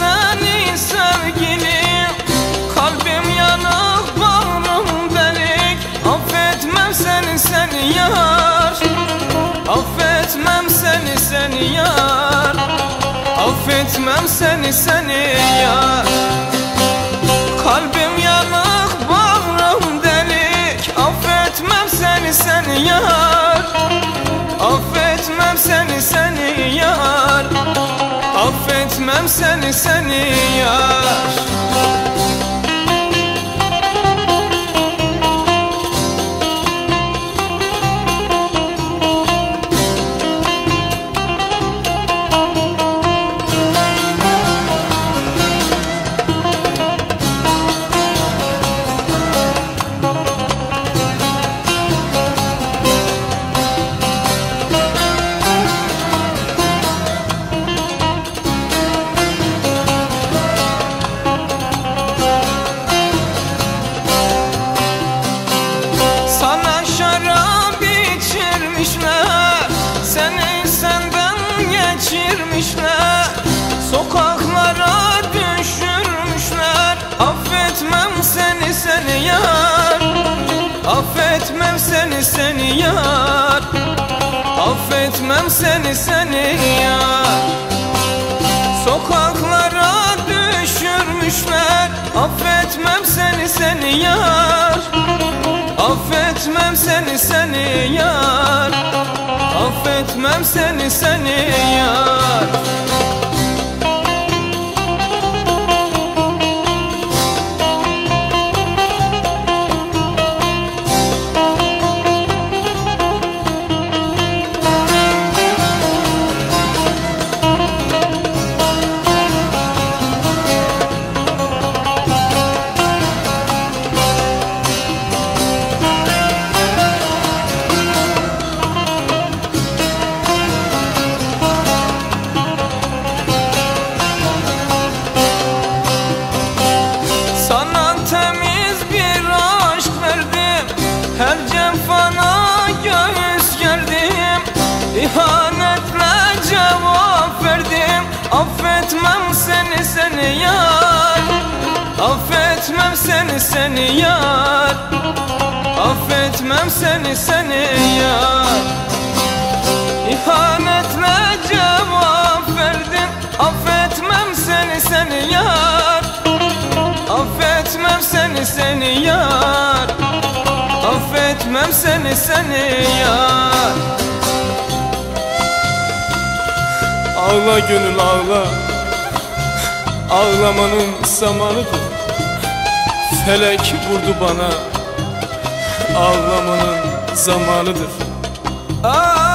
seni sevgilim Kalbim yanık bağrım delik. Affetmem seni seni yar. Affetmem seni seni yar. Affetmem seni seni yar. Affetmem seni seni yar geçirmişler Sokaklara düşürmüşler. Affetmem seni seni yar. Affetmem seni seni yar. Affetmem seni seni yar. Sokaklara düşürmüşler Affetmem seni seni yar seni seni yar Affetmem seni seni yar. Affetmem seni seni yar. İhanetle cevap verdim. Affetmem seni seni yar. Affetmem seni seni yar. Affetmem seni seni yar. Ağla gönül ağla. Ağlamanın zamanıdır Felek vurdu bana Ağlamanın zamanıdır. Aa,